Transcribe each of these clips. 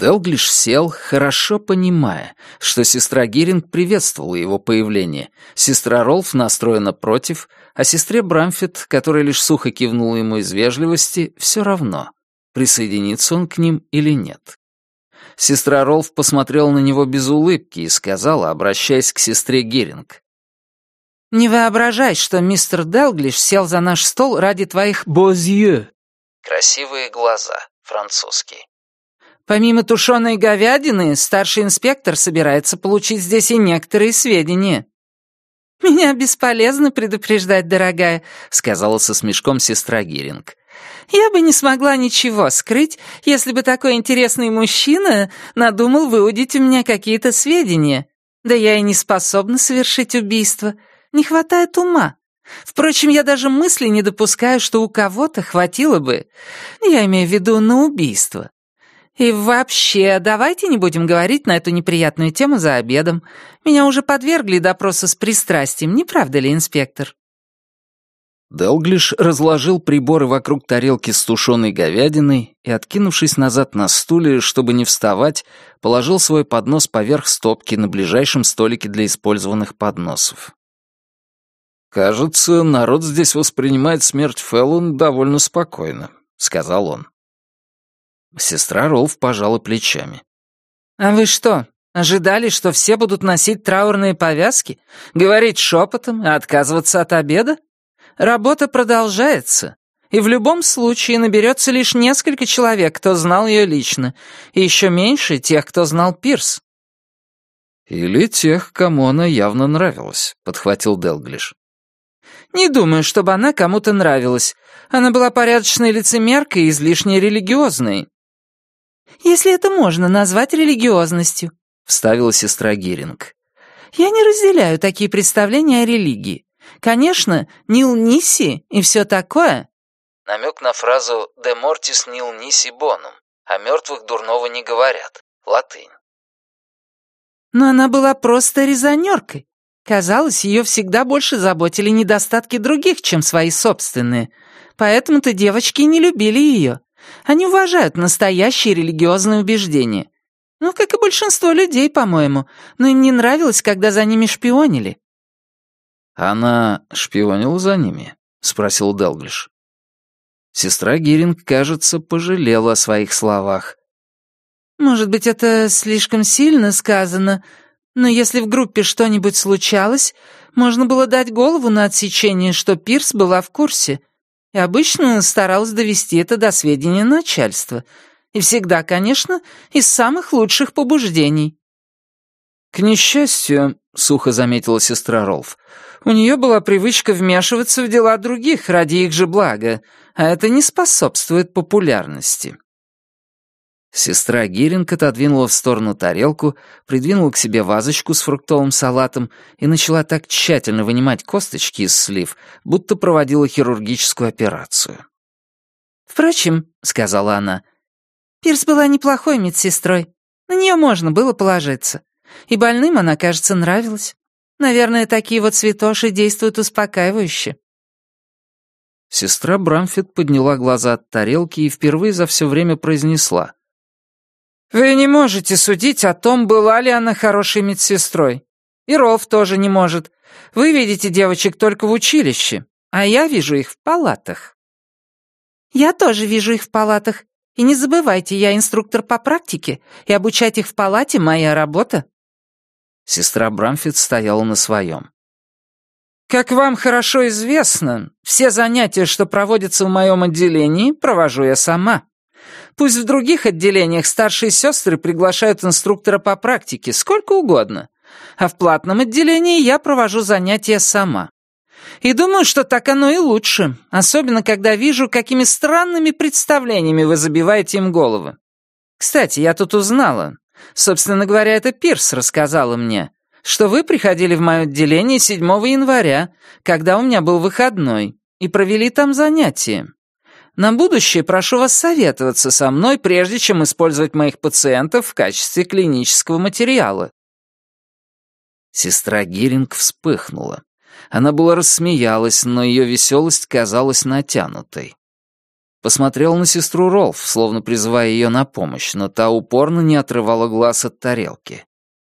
Делглиш сел, хорошо понимая, что сестра Гиринг приветствовала его появление, сестра Ролф настроена против, а сестре Брамфит, которая лишь сухо кивнула ему из вежливости, все равно, присоединится он к ним или нет. Сестра Ролф посмотрела на него без улыбки и сказала, обращаясь к сестре Гиринг. «Не воображай, что мистер Делглиш сел за наш стол ради твоих бозье». Красивые глаза, французский. Помимо тушеной говядины, старший инспектор собирается получить здесь и некоторые сведения. «Меня бесполезно предупреждать, дорогая», — сказала со смешком сестра Гиринг. «Я бы не смогла ничего скрыть, если бы такой интересный мужчина надумал выудить у меня какие-то сведения. Да я и не способна совершить убийство. Не хватает ума. Впрочем, я даже мысли не допускаю, что у кого-то хватило бы. Я имею в виду на убийство. И вообще, давайте не будем говорить на эту неприятную тему за обедом. Меня уже подвергли допросу с пристрастием, не правда ли, инспектор?» Делглиш разложил приборы вокруг тарелки с тушеной говядиной и, откинувшись назад на стуле, чтобы не вставать, положил свой поднос поверх стопки на ближайшем столике для использованных подносов. «Кажется, народ здесь воспринимает смерть Феллон довольно спокойно», — сказал он. Сестра Ролф пожала плечами. «А вы что, ожидали, что все будут носить траурные повязки, говорить шепотом и отказываться от обеда? Работа продолжается, и в любом случае наберется лишь несколько человек, кто знал ее лично, и еще меньше тех, кто знал Пирс». «Или тех, кому она явно нравилась», — подхватил Делглиш. «Не думаю, чтобы она кому-то нравилась. Она была порядочной лицемеркой и излишне религиозной если это можно назвать религиозностью», — вставила сестра Гиринг. «Я не разделяю такие представления о религии. Конечно, Нил Ниси и все такое». Намек на фразу «de mortis nil nisi bonum» — «о мертвых дурного не говорят» — латынь. Но она была просто резонеркой. Казалось, ее всегда больше заботили недостатки других, чем свои собственные. Поэтому-то девочки не любили ее. Они уважают настоящие религиозные убеждения. Ну, как и большинство людей, по-моему. Но им не нравилось, когда за ними шпионили». «Она шпионила за ними?» — спросил Делглиш. Сестра Гиринг, кажется, пожалела о своих словах. «Может быть, это слишком сильно сказано, но если в группе что-нибудь случалось, можно было дать голову на отсечение, что Пирс была в курсе и обычно старалась довести это до сведения начальства. И всегда, конечно, из самых лучших побуждений. «К несчастью», — сухо заметила сестра Ролф, «у нее была привычка вмешиваться в дела других ради их же блага, а это не способствует популярности». Сестра Гиринг отодвинула в сторону тарелку, придвинула к себе вазочку с фруктовым салатом и начала так тщательно вынимать косточки из слив, будто проводила хирургическую операцию. «Впрочем», — сказала она, — «Пирс была неплохой медсестрой. На нее можно было положиться. И больным она, кажется, нравилась. Наверное, такие вот цветоши действуют успокаивающе». Сестра Брамфит подняла глаза от тарелки и впервые за все время произнесла. «Вы не можете судить о том, была ли она хорошей медсестрой. И Ров тоже не может. Вы видите девочек только в училище, а я вижу их в палатах». «Я тоже вижу их в палатах. И не забывайте, я инструктор по практике, и обучать их в палате — моя работа». Сестра Брамфит стояла на своем. «Как вам хорошо известно, все занятия, что проводятся в моем отделении, провожу я сама. Пусть в других отделениях старшие сестры приглашают инструктора по практике сколько угодно, а в платном отделении я провожу занятия сама. И думаю, что так оно и лучше, особенно когда вижу, какими странными представлениями вы забиваете им головы. Кстати, я тут узнала, собственно говоря, это Пирс рассказала мне, что вы приходили в мое отделение 7 января, когда у меня был выходной, и провели там занятия. На будущее прошу вас советоваться со мной, прежде чем использовать моих пациентов в качестве клинического материала». Сестра Гиринг вспыхнула. Она была рассмеялась, но ее веселость казалась натянутой. Посмотрел на сестру Ролф, словно призывая ее на помощь, но та упорно не отрывала глаз от тарелки.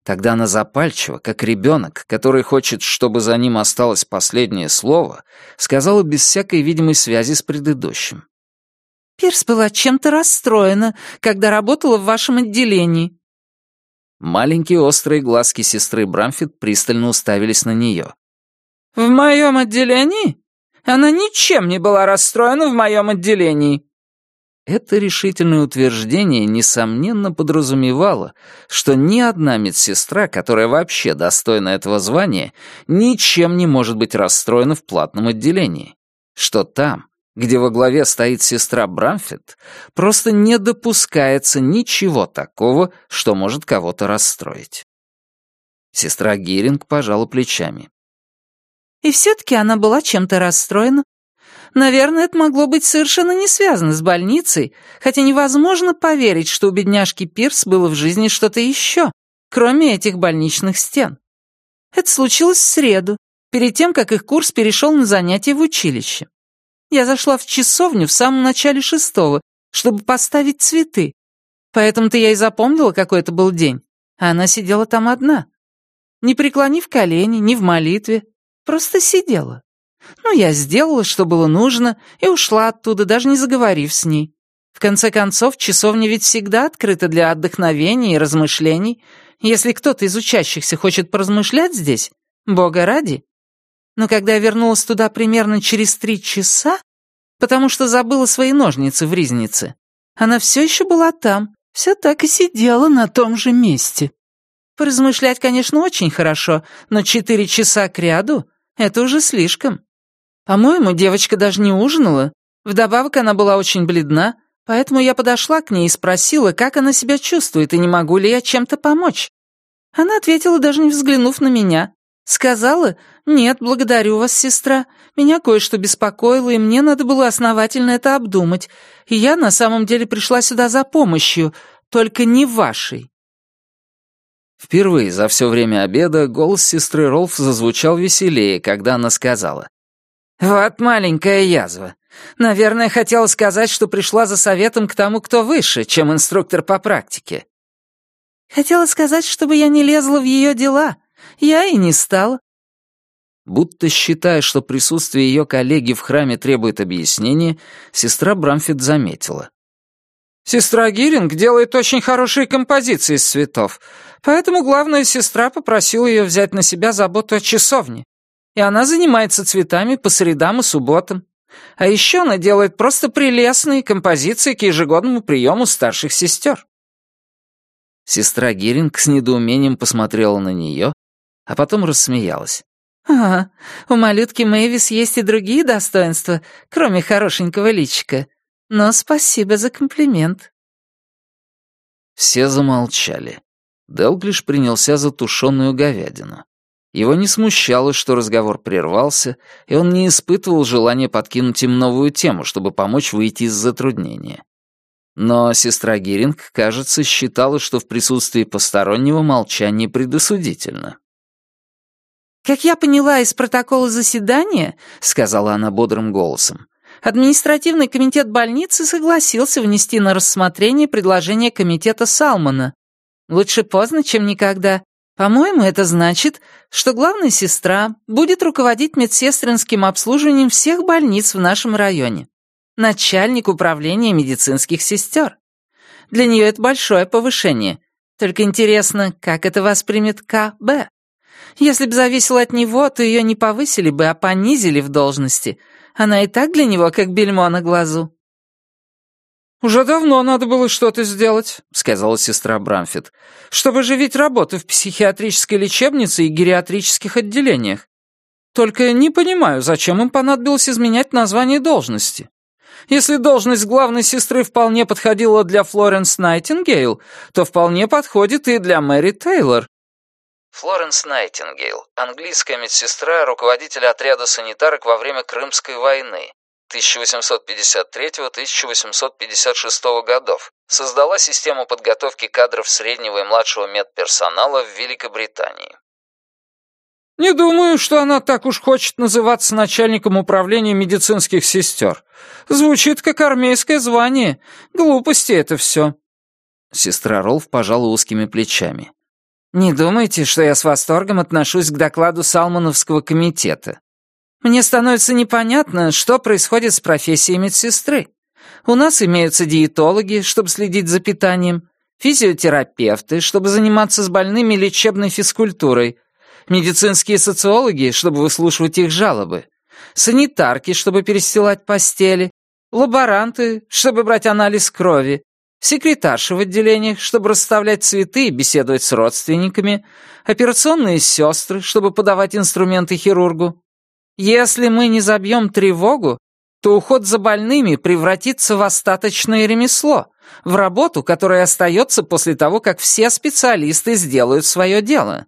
Тогда она запальчиво, как ребенок, который хочет, чтобы за ним осталось последнее слово, сказала без всякой видимой связи с предыдущим. «Пирс была чем-то расстроена, когда работала в вашем отделении». Маленькие острые глазки сестры Брамфит пристально уставились на нее. «В моем отделении? Она ничем не была расстроена в моем отделении». Это решительное утверждение, несомненно, подразумевало, что ни одна медсестра, которая вообще достойна этого звания, ничем не может быть расстроена в платном отделении. Что там, где во главе стоит сестра Брамфит, просто не допускается ничего такого, что может кого-то расстроить. Сестра Гиринг пожала плечами. И все-таки она была чем-то расстроена. Наверное, это могло быть совершенно не связано с больницей, хотя невозможно поверить, что у бедняжки Пирс было в жизни что-то еще, кроме этих больничных стен. Это случилось в среду, перед тем, как их курс перешел на занятия в училище. Я зашла в часовню в самом начале шестого, чтобы поставить цветы. Поэтому-то я и запомнила, какой это был день. А она сидела там одна. Не преклонив колени, ни в молитве. Просто сидела. Ну, я сделала, что было нужно, и ушла оттуда, даже не заговорив с ней. В конце концов, часовня ведь всегда открыта для отдохновения и размышлений. Если кто-то из учащихся хочет поразмышлять здесь, бога ради. Но когда я вернулась туда примерно через три часа, потому что забыла свои ножницы в ризнице, она все еще была там, все так и сидела на том же месте. Поразмышлять, конечно, очень хорошо, но четыре часа кряду — это уже слишком. По-моему, девочка даже не ужинала. Вдобавок она была очень бледна, поэтому я подошла к ней и спросила, как она себя чувствует и не могу ли я чем-то помочь. Она ответила, даже не взглянув на меня. Сказала, «Нет, благодарю вас, сестра. Меня кое-что беспокоило, и мне надо было основательно это обдумать. И я на самом деле пришла сюда за помощью, только не вашей». Впервые за все время обеда голос сестры Ролф зазвучал веселее, когда она сказала, «Вот маленькая язва. Наверное, хотела сказать, что пришла за советом к тому, кто выше, чем инструктор по практике». «Хотела сказать, чтобы я не лезла в ее дела. Я и не стала». Будто считая, что присутствие ее коллеги в храме требует объяснения, сестра Брамфит заметила. «Сестра Гиринг делает очень хорошие композиции из цветов, поэтому главная сестра попросила ее взять на себя заботу о часовне и она занимается цветами по средам и субботам. А еще она делает просто прелестные композиции к ежегодному приему старших сестер. Сестра Геринг с недоумением посмотрела на нее, а потом рассмеялась. «А, у малютки Мэйвис есть и другие достоинства, кроме хорошенького личика. Но спасибо за комплимент». Все замолчали. Делглиш принялся за тушеную говядину. Его не смущало, что разговор прервался, и он не испытывал желания подкинуть им новую тему, чтобы помочь выйти из затруднения. Но сестра Геринг, кажется, считала, что в присутствии постороннего молчание предосудительно. «Как я поняла из протокола заседания», — сказала она бодрым голосом, административный комитет больницы согласился внести на рассмотрение предложение комитета Салмана. Лучше поздно, чем никогда. По-моему, это значит, что главная сестра будет руководить медсестринским обслуживанием всех больниц в нашем районе. Начальник управления медицинских сестер. Для нее это большое повышение. Только интересно, как это воспримет КБ? Если бы зависело от него, то ее не повысили бы, а понизили в должности. Она и так для него как бельмо на глазу. «Уже давно надо было что-то сделать», — сказала сестра Брамфит, «чтобы оживить работу в психиатрической лечебнице и гериатрических отделениях. Только не понимаю, зачем им понадобилось изменять название должности. Если должность главной сестры вполне подходила для Флоренс Найтингейл, то вполне подходит и для Мэри Тейлор». Флоренс Найтингейл, английская медсестра, руководитель отряда санитарок во время Крымской войны, 1853-1856 годов создала систему подготовки кадров среднего и младшего медперсонала в Великобритании. «Не думаю, что она так уж хочет называться начальником управления медицинских сестер. Звучит как армейское звание. Глупости это все». Сестра Ролф пожала узкими плечами. «Не думайте, что я с восторгом отношусь к докладу Салмановского комитета. Мне становится непонятно, что происходит с профессией медсестры. У нас имеются диетологи, чтобы следить за питанием, физиотерапевты, чтобы заниматься с больными лечебной физкультурой, медицинские социологи, чтобы выслушивать их жалобы, санитарки, чтобы перестилать постели, лаборанты, чтобы брать анализ крови, секретарши в отделениях, чтобы расставлять цветы и беседовать с родственниками, операционные сестры, чтобы подавать инструменты хирургу. Если мы не забьем тревогу, то уход за больными превратится в остаточное ремесло, в работу, которая остается после того, как все специалисты сделают свое дело.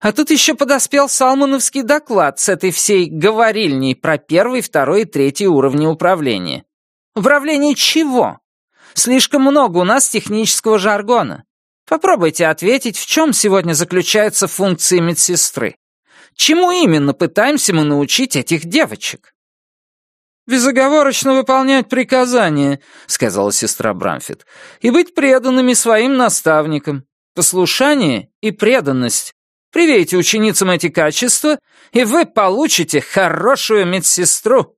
А тут еще подоспел Салмановский доклад с этой всей говорильней про первый, второй и третий уровни управления. Управление чего? Слишком много у нас технического жаргона. Попробуйте ответить, в чем сегодня заключаются функции медсестры. Чему именно пытаемся мы научить этих девочек? «Безоговорочно выполнять приказания», — сказала сестра Брамфит, «и быть преданными своим наставникам. Послушание и преданность Привейте ученицам эти качества, и вы получите хорошую медсестру».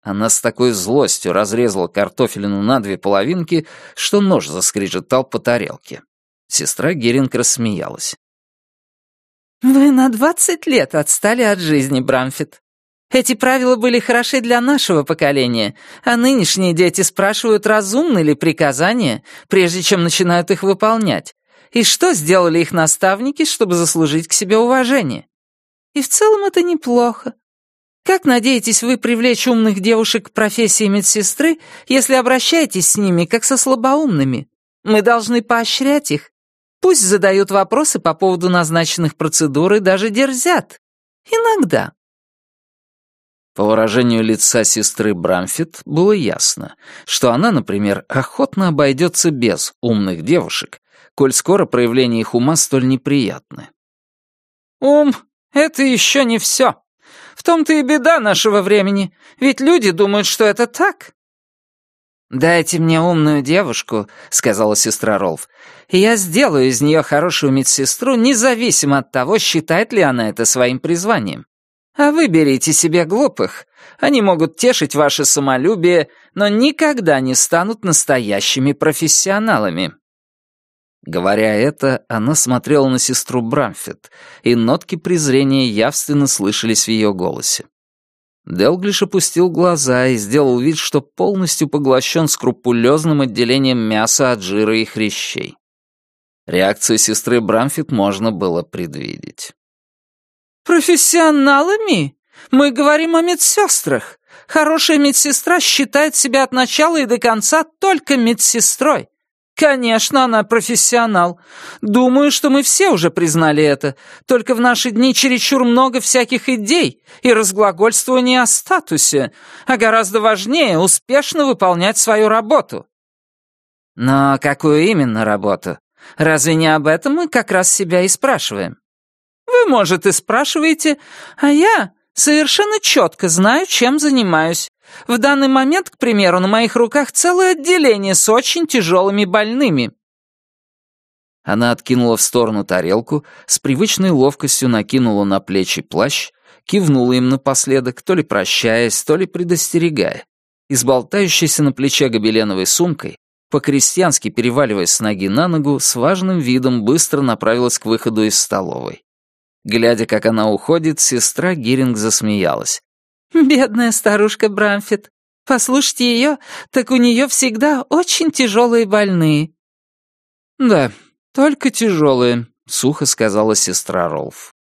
Она с такой злостью разрезала картофелину на две половинки, что нож заскрежетал по тарелке. Сестра Геринг рассмеялась. «Вы на двадцать лет отстали от жизни, Брамфит. Эти правила были хороши для нашего поколения, а нынешние дети спрашивают, разумны ли приказания, прежде чем начинают их выполнять. И что сделали их наставники, чтобы заслужить к себе уважение? И в целом это неплохо. Как надеетесь вы привлечь умных девушек к профессии медсестры, если обращаетесь с ними как со слабоумными? Мы должны поощрять их. Пусть задают вопросы по поводу назначенных процедур и даже дерзят. Иногда. По выражению лица сестры Брамфит было ясно, что она, например, охотно обойдется без умных девушек, коль скоро проявления их ума столь неприятны. «Ум — это еще не все. В том-то и беда нашего времени, ведь люди думают, что это так». «Дайте мне умную девушку», — сказала сестра Ролф, «и я сделаю из нее хорошую медсестру, независимо от того, считает ли она это своим призванием. А вы берите себе глупых. Они могут тешить ваше самолюбие, но никогда не станут настоящими профессионалами». Говоря это, она смотрела на сестру Брамфет, и нотки презрения явственно слышались в ее голосе. Делглиш опустил глаза и сделал вид, что полностью поглощен скрупулезным отделением мяса от жира и хрящей. Реакцию сестры Брамфит можно было предвидеть. «Профессионалами? Мы говорим о медсестрах. Хорошая медсестра считает себя от начала и до конца только медсестрой. Конечно, она профессионал. Думаю, что мы все уже признали это. Только в наши дни чересчур много всяких идей и разглагольствования о статусе, а гораздо важнее успешно выполнять свою работу. Но какую именно работу? Разве не об этом мы как раз себя и спрашиваем? Вы, может, и спрашиваете, а я совершенно четко знаю, чем занимаюсь. В данный момент, к примеру, на моих руках целое отделение с очень тяжелыми больными». Она откинула в сторону тарелку, с привычной ловкостью накинула на плечи плащ, кивнула им напоследок, то ли прощаясь, то ли предостерегая. И с болтающейся на плече гобеленовой сумкой, по-крестьянски переваливаясь с ноги на ногу, с важным видом быстро направилась к выходу из столовой. Глядя, как она уходит, сестра Гиринг засмеялась. «Бедная старушка Брамфит. Послушайте ее, так у нее всегда очень тяжелые больные». «Да, только тяжелые», — сухо сказала сестра Ролф.